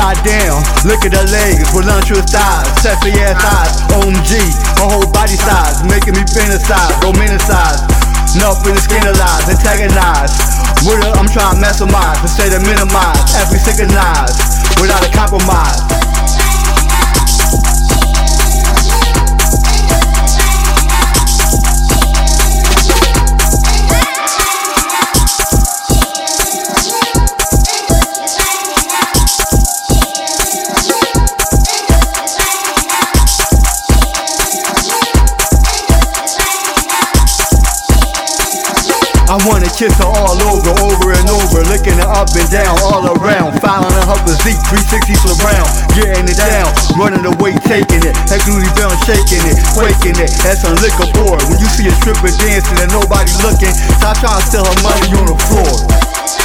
Goddamn, look at her legs, voluptuous thighs, sexy ass eyes, OMG, her whole body size, making me fantasize, romanticize. Nothing is scandalized, antagonized. With her, I'm trying to maximize instead of minimize, as we synchronize, without a compromise. Wanna kiss her all over, over and over, licking her up and down, all around, filing her up physique, 360 surround, getting it down, running away, taking it, that Goody Brown shaking it, quaking it, that's a liquor board. When you see a stripper dancing and nobody looking, stop trying to steal her money on the floor.